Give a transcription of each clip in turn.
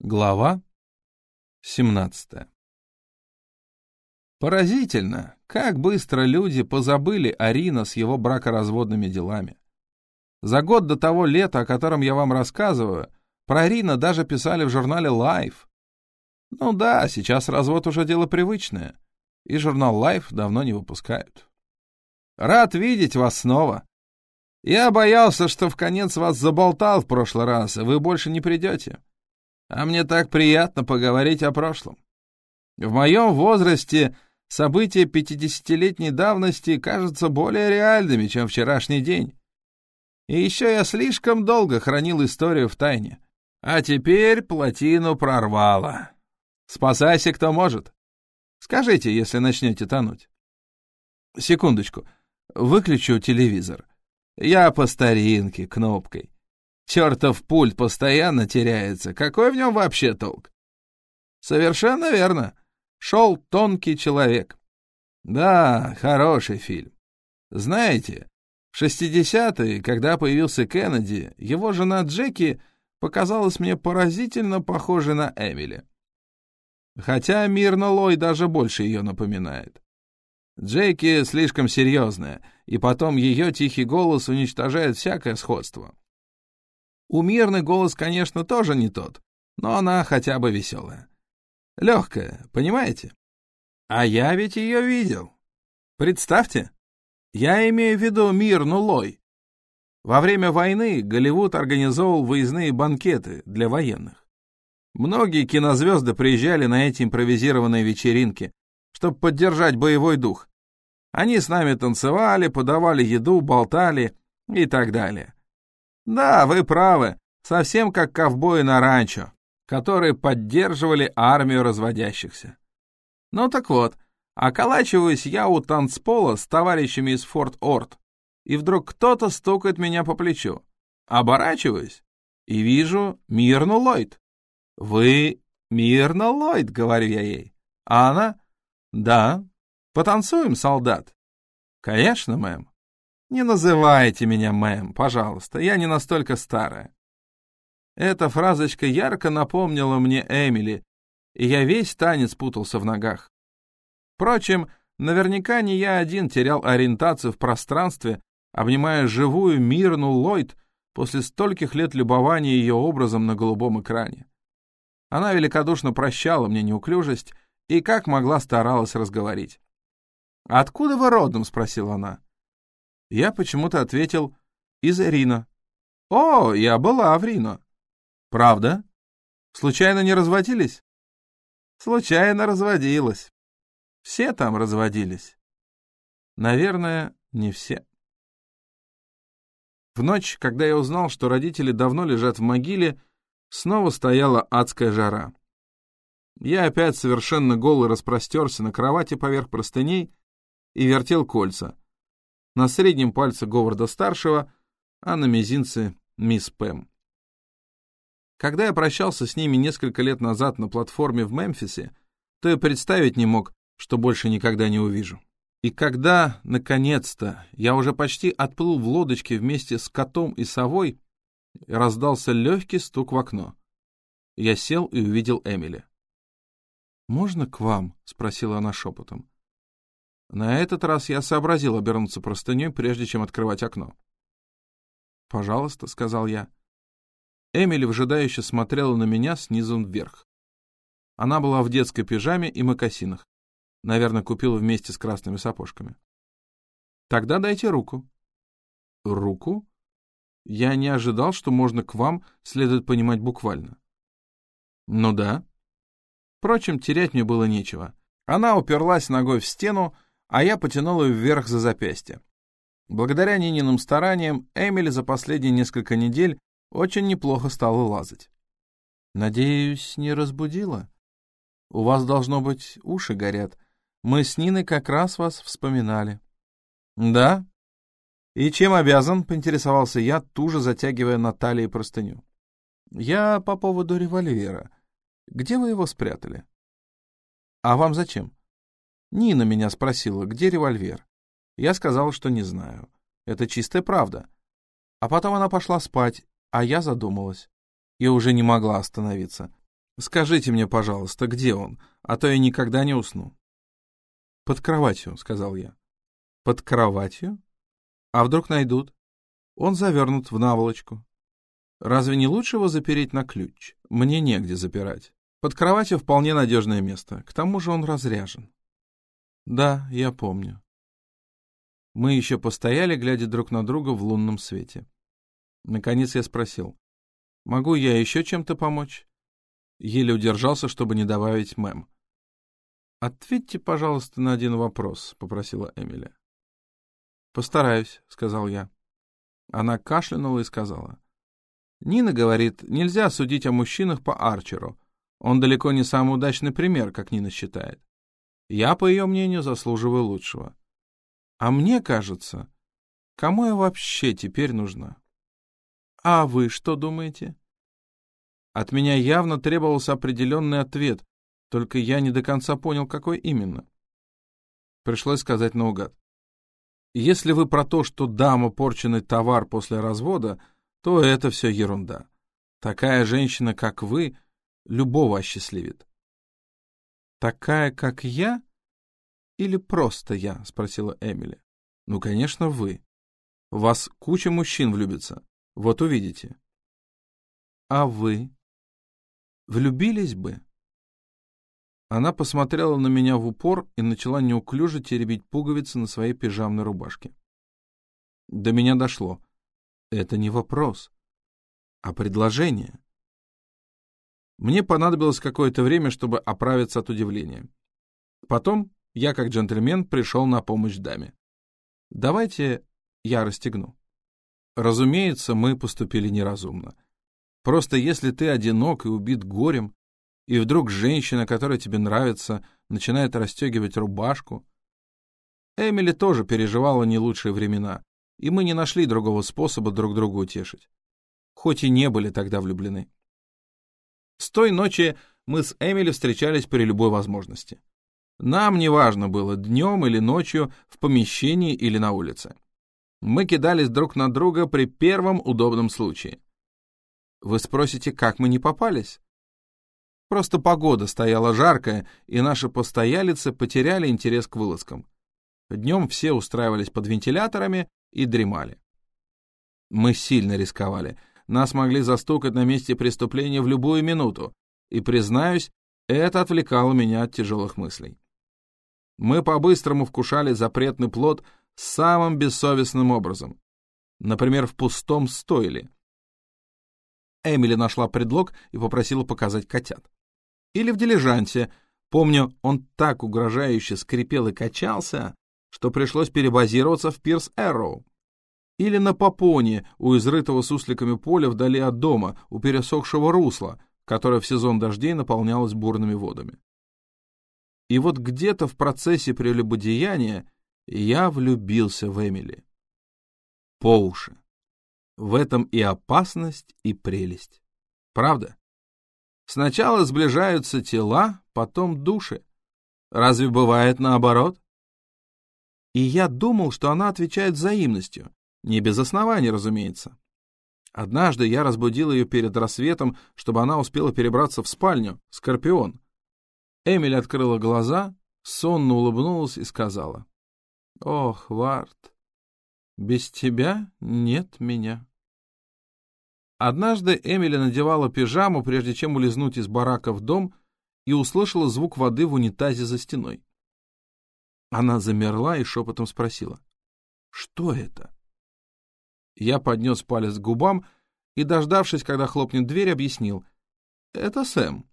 Глава 17 Поразительно, как быстро люди позабыли Арина с его бракоразводными делами. За год до того лета, о котором я вам рассказываю, про Арина даже писали в журнале Life. Ну да, сейчас развод уже дело привычное, и журнал Life давно не выпускают. Рад видеть вас снова. Я боялся, что в конец вас заболтал в прошлый раз, и вы больше не придете. А мне так приятно поговорить о прошлом. В моем возрасте события пятидесятилетней давности кажутся более реальными, чем вчерашний день. И еще я слишком долго хранил историю в тайне. А теперь плотину прорвало. Спасайся, кто может. Скажите, если начнете тонуть. Секундочку. Выключу телевизор. Я по старинке, кнопкой. Чертов пульт постоянно теряется. Какой в нем вообще толк? Совершенно верно. Шел тонкий человек. Да, хороший фильм. Знаете, в 60-е, когда появился Кеннеди, его жена Джеки показалась мне поразительно похожей на Эмили. Хотя Мирна Лой даже больше ее напоминает. Джеки слишком серьезная, и потом ее тихий голос уничтожает всякое сходство. У Мирны голос, конечно, тоже не тот, но она хотя бы веселая. Легкая, понимаете? А я ведь ее видел. Представьте, я имею в виду Мирну Лой. Во время войны Голливуд организовал выездные банкеты для военных. Многие кинозвезды приезжали на эти импровизированные вечеринки, чтобы поддержать боевой дух. Они с нами танцевали, подавали еду, болтали и так далее. Да, вы правы, совсем как ковбои на ранчо, которые поддерживали армию разводящихся. Ну так вот, околачиваюсь я у танцпола с товарищами из Форт Орт, и вдруг кто-то стукает меня по плечу. Оборачиваюсь и вижу Мирну Ллойд. «Вы Мирна Ллойд», — говорю я ей. А она? «Да. Потанцуем, солдат?» «Конечно, мэм». Не называйте меня мэм, пожалуйста, я не настолько старая. Эта фразочка ярко напомнила мне Эмили, и я весь танец путался в ногах. Впрочем, наверняка не я один терял ориентацию в пространстве, обнимая живую Мирну Ллойд после стольких лет любования ее образом на голубом экране. Она великодушно прощала мне неуклюжесть и как могла старалась разговорить. «Откуда вы родом?» — спросила она. Я почему-то ответил «из Рино». «О, я была в Рино». «Правда? Случайно не разводились?» «Случайно разводилась. Все там разводились». «Наверное, не все». В ночь, когда я узнал, что родители давно лежат в могиле, снова стояла адская жара. Я опять совершенно голый распростерся на кровати поверх простыней и вертел кольца — на среднем пальце Говарда-старшего, а на мизинце мисс Пэм. Когда я прощался с ними несколько лет назад на платформе в Мемфисе, то я представить не мог, что больше никогда не увижу. И когда, наконец-то, я уже почти отплыл в лодочке вместе с котом и совой, раздался легкий стук в окно. Я сел и увидел Эмили. «Можно к вам?» — спросила она шепотом. На этот раз я сообразил обернуться простыней, прежде чем открывать окно. «Пожалуйста», — сказал я. Эмили вжидающе смотрела на меня снизу вверх. Она была в детской пижаме и мокасинах. Наверное, купила вместе с красными сапожками. «Тогда дайте руку». «Руку?» Я не ожидал, что можно к вам следует понимать буквально. «Ну да». Впрочем, терять мне было нечего. Она уперлась ногой в стену, а я потянул ее вверх за запястье. Благодаря Нининым стараниям Эмили за последние несколько недель очень неплохо стала лазать. «Надеюсь, не разбудила? У вас, должно быть, уши горят. Мы с Ниной как раз вас вспоминали». «Да? И чем обязан?» — поинтересовался я, туже затягивая на талии простыню. «Я по поводу револьвера. Где вы его спрятали?» «А вам зачем?» Нина меня спросила, где револьвер. Я сказал, что не знаю. Это чистая правда. А потом она пошла спать, а я задумалась. И уже не могла остановиться. Скажите мне, пожалуйста, где он, а то я никогда не усну. Под кроватью, сказал я. Под кроватью? А вдруг найдут? Он завернут в наволочку. Разве не лучше его запереть на ключ? Мне негде запирать. Под кроватью вполне надежное место. К тому же он разряжен. Да, я помню. Мы еще постояли, глядя друг на друга в лунном свете. Наконец я спросил. «Могу я еще чем-то помочь?» Еле удержался, чтобы не добавить мэм. «Ответьте, пожалуйста, на один вопрос», — попросила Эмили. «Постараюсь», — сказал я. Она кашлянула и сказала. «Нина говорит, нельзя судить о мужчинах по Арчеру. Он далеко не самый удачный пример, как Нина считает. Я, по ее мнению, заслуживаю лучшего. А мне кажется, кому я вообще теперь нужна? А вы что думаете? От меня явно требовался определенный ответ, только я не до конца понял, какой именно. Пришлось сказать наугад. Если вы про то, что дама порченный товар после развода, то это все ерунда. Такая женщина, как вы, любого осчастливит. «Такая, как я? Или просто я?» — спросила Эмили. «Ну, конечно, вы. В вас куча мужчин влюбится. Вот увидите». «А вы? Влюбились бы?» Она посмотрела на меня в упор и начала неуклюже теребить пуговицы на своей пижамной рубашке. До меня дошло. Это не вопрос, а предложение. Мне понадобилось какое-то время, чтобы оправиться от удивления. Потом я, как джентльмен, пришел на помощь даме. «Давайте я расстегну». Разумеется, мы поступили неразумно. Просто если ты одинок и убит горем, и вдруг женщина, которая тебе нравится, начинает расстегивать рубашку... Эмили тоже переживала не лучшие времена, и мы не нашли другого способа друг друга утешить. Хоть и не были тогда влюблены. С той ночи мы с Эмили встречались при любой возможности. Нам не важно было, днем или ночью, в помещении или на улице. Мы кидались друг на друга при первом удобном случае. Вы спросите, как мы не попались? Просто погода стояла жаркая, и наши постоялицы потеряли интерес к вылазкам. Днем все устраивались под вентиляторами и дремали. Мы сильно рисковали, нас могли застукать на месте преступления в любую минуту, и, признаюсь, это отвлекало меня от тяжелых мыслей. Мы по-быстрому вкушали запретный плод самым бессовестным образом. Например, в пустом стойле. Эмили нашла предлог и попросила показать котят. Или в дилижансе. Помню, он так угрожающе скрипел и качался, что пришлось перебазироваться в Пирс Эрроу. Или на Попоне, у изрытого сусликами поля вдали от дома, у пересохшего русла, которое в сезон дождей наполнялось бурными водами. И вот где-то в процессе прелюбодеяния я влюбился в Эмили. По уши. В этом и опасность, и прелесть. Правда? Сначала сближаются тела, потом души. Разве бывает наоборот? И я думал, что она отвечает взаимностью, не без оснований, разумеется. Однажды я разбудил ее перед рассветом, чтобы она успела перебраться в спальню, Скорпион. Эмиль открыла глаза, сонно улыбнулась и сказала. «Ох, Варт, без тебя нет меня». Однажды Эмили надевала пижаму, прежде чем улизнуть из барака в дом, и услышала звук воды в унитазе за стеной. Она замерла и шепотом спросила. «Что это?» Я поднес палец к губам и, дождавшись, когда хлопнет дверь, объяснил. «Это Сэм.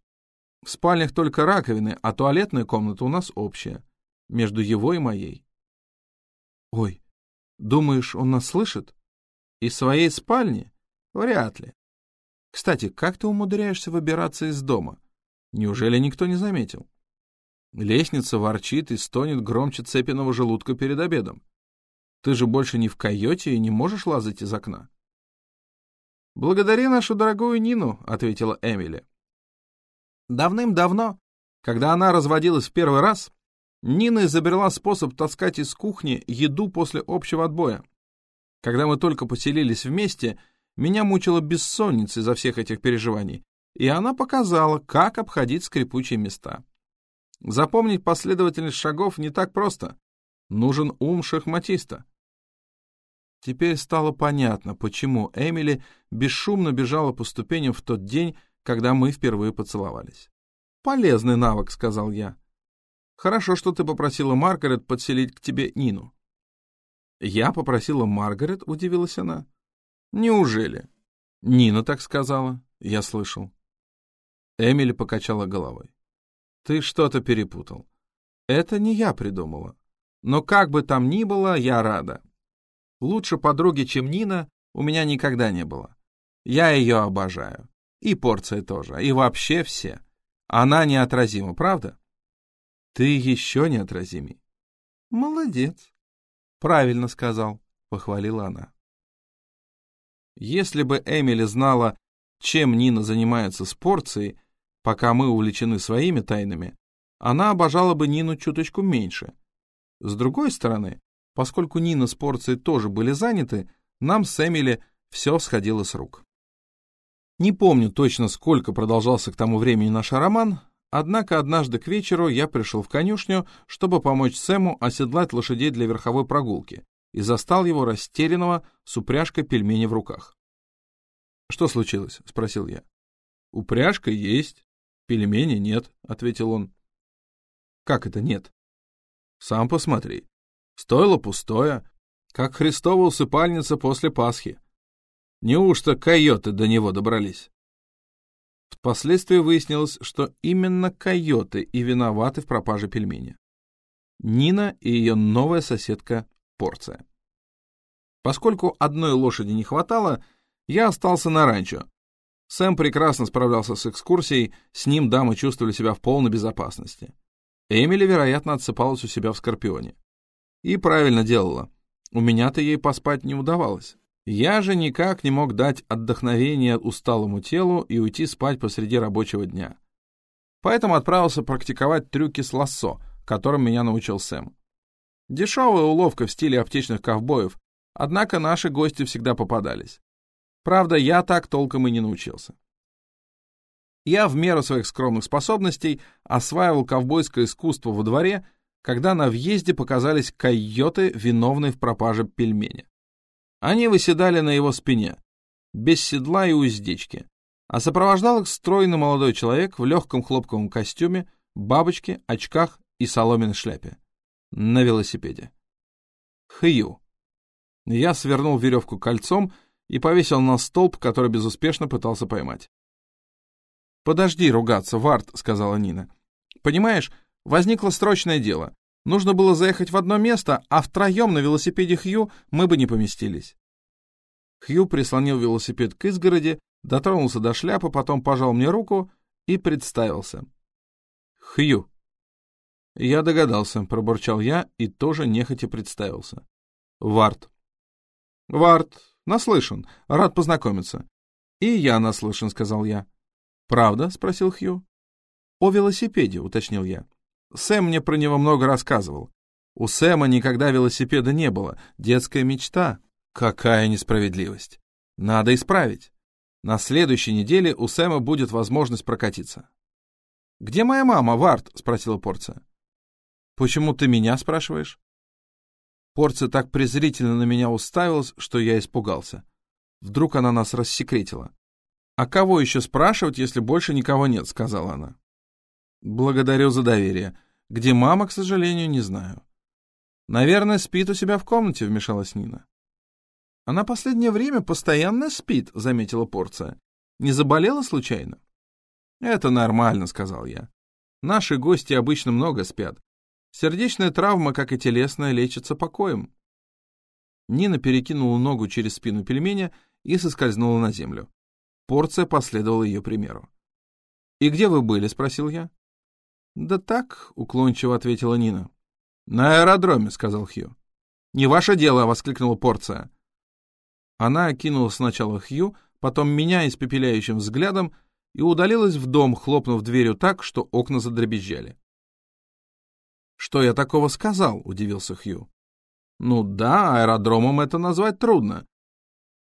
В спальнях только раковины, а туалетная комната у нас общая, между его и моей». «Ой, думаешь, он нас слышит? Из своей спальни? Вряд ли. Кстати, как ты умудряешься выбираться из дома? Неужели никто не заметил?» Лестница ворчит и стонет громче цепиного желудка перед обедом. Ты же больше не в койоте и не можешь лазать из окна. «Благодари нашу дорогую Нину», — ответила Эмили. Давным-давно, когда она разводилась в первый раз, Нина изобрела способ таскать из кухни еду после общего отбоя. Когда мы только поселились вместе, меня мучила бессонница из-за всех этих переживаний, и она показала, как обходить скрипучие места. Запомнить последовательность шагов не так просто. Нужен ум шахматиста. Теперь стало понятно, почему Эмили бесшумно бежала по ступеням в тот день, когда мы впервые поцеловались. «Полезный навык», — сказал я. «Хорошо, что ты попросила Маргарет подселить к тебе Нину». «Я попросила Маргарет?» — удивилась она. «Неужели?» «Нина так сказала», — я слышал. Эмили покачала головой. «Ты что-то перепутал. Это не я придумала. Но как бы там ни было, я рада. Лучше подруги, чем Нина, у меня никогда не было. Я ее обожаю. И порция тоже, и вообще все. Она неотразима, правда? Ты еще неотразимей. Молодец. Правильно сказал, похвалила она. Если бы Эмили знала, чем Нина занимается с порцией, пока мы увлечены своими тайнами, она обожала бы Нину чуточку меньше — с другой стороны, поскольку Нина с порцией тоже были заняты, нам с Эмили все сходило с рук. Не помню точно, сколько продолжался к тому времени наш роман, однако однажды к вечеру я пришел в конюшню, чтобы помочь Сэму оседлать лошадей для верховой прогулки, и застал его растерянного с упряжкой пельмени в руках. «Что случилось?» — спросил я. «Упряжка есть, пельмени нет», — ответил он. «Как это нет?» Сам посмотри. Стоило пустое, как Христова усыпальница после Пасхи. Неужто койоты до него добрались? Впоследствии выяснилось, что именно койоты и виноваты в пропаже пельмени. Нина и ее новая соседка Порция. Поскольку одной лошади не хватало, я остался на ранчо. Сэм прекрасно справлялся с экскурсией, с ним дамы чувствовали себя в полной безопасности. Эмили, вероятно, отсыпалась у себя в Скорпионе. И правильно делала. У меня-то ей поспать не удавалось. Я же никак не мог дать отдохновение усталому телу и уйти спать посреди рабочего дня. Поэтому отправился практиковать трюки с лассо, которым меня научил Сэм. Дешевая уловка в стиле аптечных ковбоев, однако наши гости всегда попадались. Правда, я так толком и не научился. Я в меру своих скромных способностей осваивал ковбойское искусство во дворе, когда на въезде показались койоты, виновные в пропаже пельменя. Они выседали на его спине, без седла и уздечки, а сопровождал их стройный молодой человек в легком хлопковом костюме, бабочке, очках и соломенной шляпе. На велосипеде. Хью. Я свернул веревку кольцом и повесил на столб, который безуспешно пытался поймать. «Подожди ругаться, Варт», — сказала Нина. «Понимаешь, возникло срочное дело. Нужно было заехать в одно место, а втроем на велосипеде Хью мы бы не поместились». Хью прислонил велосипед к изгороди, дотронулся до шляпы, потом пожал мне руку и представился. «Хью». «Я догадался», — пробурчал я и тоже нехотя представился. «Варт». «Варт, наслышан, рад познакомиться». «И я наслышан», — сказал я. «Правда?» — спросил Хью. «О велосипеде», — уточнил я. «Сэм мне про него много рассказывал. У Сэма никогда велосипеда не было. Детская мечта. Какая несправедливость. Надо исправить. На следующей неделе у Сэма будет возможность прокатиться». «Где моя мама, Варт?» — спросила Порция. «Почему ты меня спрашиваешь?» Порция так презрительно на меня уставилась, что я испугался. Вдруг она нас рассекретила. «А кого еще спрашивать, если больше никого нет?» — сказала она. «Благодарю за доверие. Где мама, к сожалению, не знаю». «Наверное, спит у себя в комнате», — вмешалась Нина. «Она последнее время постоянно спит», — заметила порция. «Не заболела случайно?» «Это нормально», — сказал я. «Наши гости обычно много спят. Сердечная травма, как и телесная, лечится покоем». Нина перекинула ногу через спину пельменя и соскользнула на землю. Порция последовала ее примеру. «И где вы были?» — спросил я. «Да так», — уклончиво ответила Нина. «На аэродроме», — сказал Хью. «Не ваше дело», — воскликнула Порция. Она окинула сначала Хью, потом меня испепеляющим взглядом и удалилась в дом, хлопнув дверью так, что окна задребезжали. «Что я такого сказал?» — удивился Хью. «Ну да, аэродромом это назвать трудно.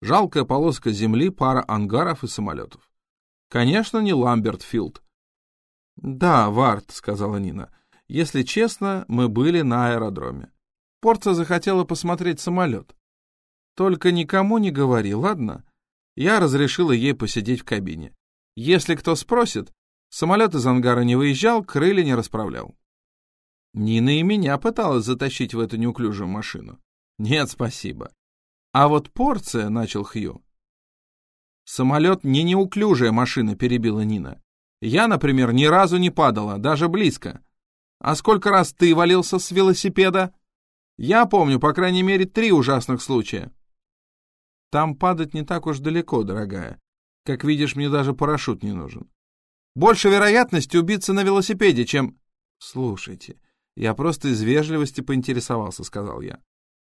Жалкая полоска земли, пара ангаров и самолетов. Конечно, не Ламбертфилд. Да, Варт, сказала Нина. Если честно, мы были на аэродроме. Порца захотела посмотреть самолет. Только никому не говори, ладно? Я разрешила ей посидеть в кабине. Если кто спросит, самолет из ангара не выезжал, крылья не расправлял. Нина и меня пыталась затащить в эту неуклюжую машину. Нет, спасибо. А вот порция, — начал Хью. Самолет не неуклюжая машина, — перебила Нина. Я, например, ни разу не падала, даже близко. А сколько раз ты валился с велосипеда? Я помню, по крайней мере, три ужасных случая. Там падать не так уж далеко, дорогая. Как видишь, мне даже парашют не нужен. Больше вероятности убиться на велосипеде, чем... Слушайте, я просто из вежливости поинтересовался, сказал я.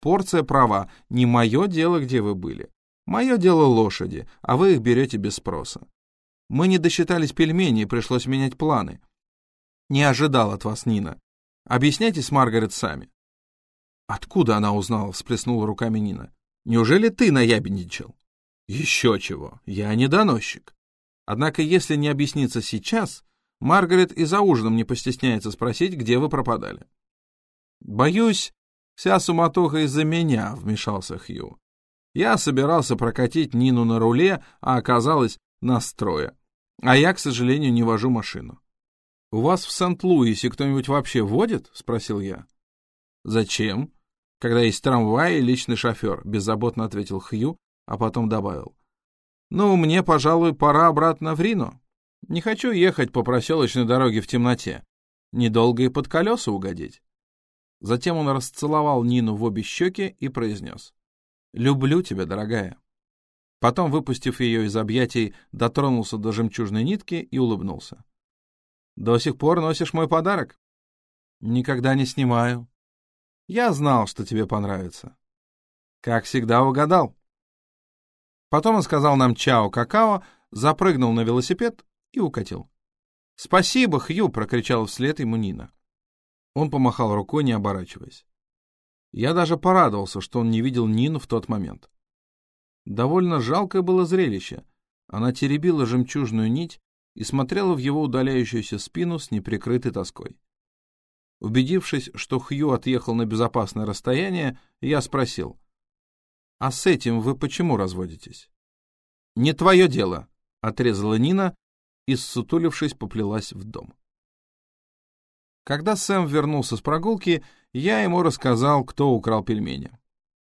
Порция права. Не мое дело, где вы были. Мое дело лошади, а вы их берете без спроса. Мы не досчитались пельменей, пришлось менять планы. Не ожидал от вас, Нина. Объясняйте с Маргарет сами. Откуда она узнала, всплеснула руками Нина. Неужели ты наябедничал? Еще чего, я не доносчик. Однако, если не объясниться сейчас, Маргарет и за ужином не постесняется спросить, где вы пропадали. Боюсь, вся суматоха из-за меня, вмешался Хью. Я собирался прокатить Нину на руле, а оказалось настроя. А я, к сожалению, не вожу машину. «У вас в Сент-Луисе кто-нибудь вообще водит?» — спросил я. «Зачем?» «Когда есть трамвай и личный шофер», — беззаботно ответил Хью, а потом добавил. «Ну, мне, пожалуй, пора обратно в Рино. Не хочу ехать по проселочной дороге в темноте. Недолго и под колеса угодить». Затем он расцеловал Нину в обе щеки и произнес. «Люблю тебя, дорогая». Потом, выпустив ее из объятий, дотронулся до жемчужной нитки и улыбнулся. «До сих пор носишь мой подарок?» «Никогда не снимаю». «Я знал, что тебе понравится». «Как всегда угадал». Потом он сказал нам «чао-какао», запрыгнул на велосипед и укатил. «Спасибо, Хью!» — прокричал вслед ему Нина. Он помахал рукой, не оборачиваясь. Я даже порадовался, что он не видел Нину в тот момент. Довольно жалкое было зрелище. Она теребила жемчужную нить и смотрела в его удаляющуюся спину с неприкрытой тоской. Убедившись, что Хью отъехал на безопасное расстояние, я спросил, «А с этим вы почему разводитесь?» «Не твое дело», — отрезала Нина и, ссутулившись, поплелась в дом. Когда Сэм вернулся с прогулки, я ему рассказал, кто украл пельмени.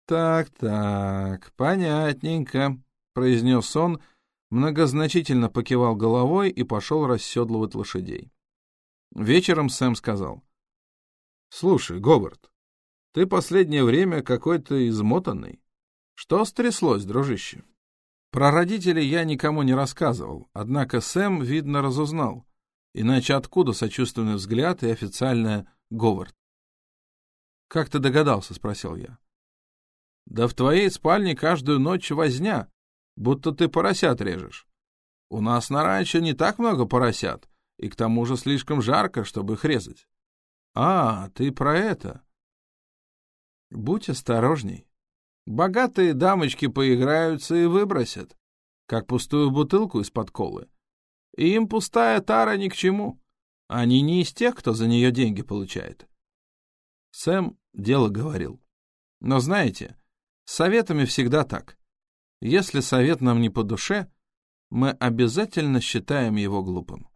«Так-так, понятненько», — произнес он, многозначительно покивал головой и пошел расседлывать лошадей. Вечером Сэм сказал. «Слушай, Говард, ты последнее время какой-то измотанный. Что стряслось, дружище?» Про родителей я никому не рассказывал, однако Сэм, видно, разузнал. Иначе откуда сочувственный взгляд и официальная «Говард»? «Как ты догадался?» — спросил я. «Да в твоей спальне каждую ночь возня, будто ты поросят режешь. У нас на ранчо не так много поросят, и к тому же слишком жарко, чтобы их резать. А, ты про это. Будь осторожней. Богатые дамочки поиграются и выбросят, как пустую бутылку из-под колы. И им пустая тара ни к чему. Они не из тех, кто за нее деньги получает. Сэм дело говорил. Но знаете, с советами всегда так. Если совет нам не по душе, мы обязательно считаем его глупым.